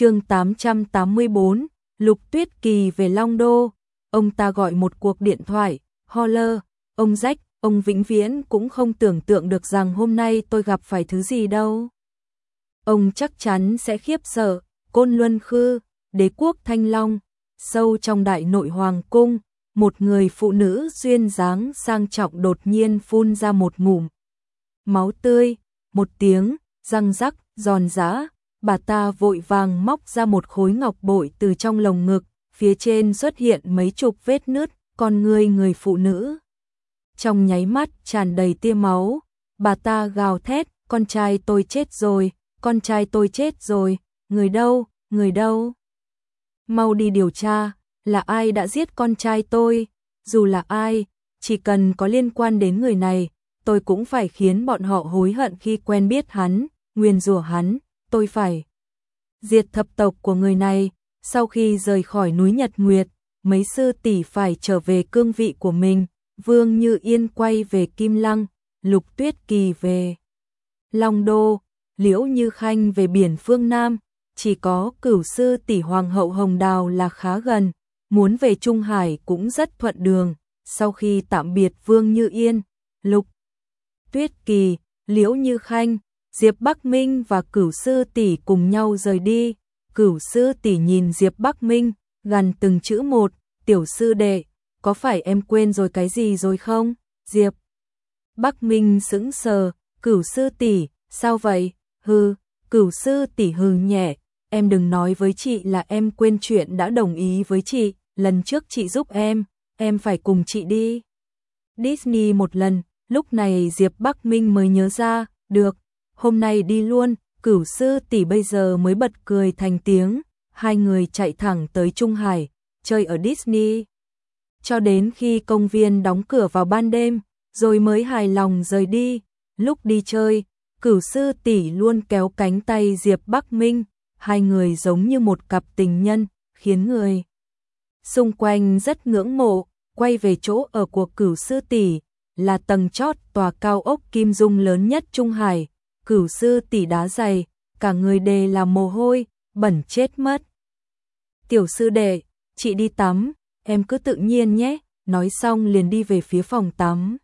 chương 884, Lục Tuyết Kỳ về Long Đô, ông ta gọi một cuộc điện thoại, Holler, ông Rách, ông vĩnh viễn cũng không tưởng tượng được rằng hôm nay tôi gặp phải thứ gì đâu. Ông chắc chắn sẽ khiếp sợ, Côn Luân Khư, đế quốc Thanh Long, sâu trong đại nội hoàng cung, một người phụ nữ duyên dáng sang trọng đột nhiên phun ra một ngụm. Máu tươi, một tiếng, răng rắc, giòn giã, bà ta vội vàng móc ra một khối ngọc bội từ trong lồng ngực, phía trên xuất hiện mấy chục vết nứt, con người người phụ nữ. Trong nháy mắt tràn đầy tia máu, bà ta gào thét, con trai tôi chết rồi, con trai tôi chết rồi, người đâu, người đâu? Mau đi điều tra, là ai đã giết con trai tôi, dù là ai, chỉ cần có liên quan đến người này, tôi cũng phải khiến bọn họ hối hận khi quen biết hắn, nguyên rủa hắn, tôi phải diệt thập tộc của người này. Sau khi rời khỏi núi Nhật Nguyệt, mấy sư tỷ phải trở về cương vị của mình, Vương Như Yên quay về Kim Lăng, Lục Tuyết Kỳ về Long Đô, Liễu Như Khanh về biển phương Nam, chỉ có cửu sư tỷ Hoàng hậu Hồng Đào là khá gần, muốn về Trung Hải cũng rất thuận đường. Sau khi tạm biệt Vương Như Yên, Lục Tuyết Kỳ, Liễu Như Khanh, Diệp Bắc Minh và Cửu Sư tỷ cùng nhau rời đi. Cửu Sư tỷ nhìn Diệp Bắc Minh, gần từng chữ một, "Tiểu sư đệ, có phải em quên rồi cái gì rồi không?" Diệp Bắc Minh sững sờ, "Cửu sư tỷ, sao vậy?" "Hừ." Cửu sư tỷ hừ nhẹ, "Em đừng nói với chị là em quên chuyện đã đồng ý với chị, lần trước chị giúp em, em phải cùng chị đi." Disney một lần, lúc này Diệp Bắc Minh mới nhớ ra, "Được, hôm nay đi luôn." Cửu sư tỷ bây giờ mới bật cười thành tiếng, hai người chạy thẳng tới Trung Hải, chơi ở Disney. Cho đến khi công viên đóng cửa vào ban đêm, rồi mới hài lòng rời đi. Lúc đi chơi, cửu sư tỷ luôn kéo cánh tay Diệp Bắc Minh, hai người giống như một cặp tình nhân, khiến người xung quanh rất ngưỡng mộ, quay về chỗ ở của cửu sư tỷ, là tầng chót tòa cao ốc kim dung lớn nhất Trung Hải, cửu sư tỷ đá dày, cả người đề là mồ hôi, bẩn chết mất. Tiểu sư đệ, chị đi tắm, em cứ tự nhiên nhé, nói xong liền đi về phía phòng tắm.